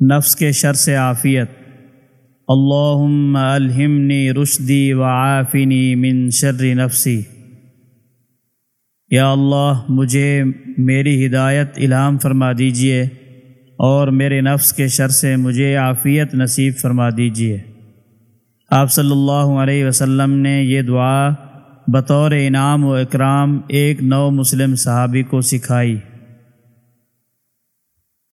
نفس کے شر سے عافیت۔ اللہم الہمنی رشدی وعافنی من شر نفسی۔ یا اللہ، مجھے میری ہدایت الہام فرما دیجیے اور میرے نفس کے شر سے مجھے عافیت نصیب فرما دیجیے۔ آپ صلی اللہ علیہ وسلم نے یہ دعا بطور انعام و اکرام ایک نو مسلم صحابی کو سکھائی۔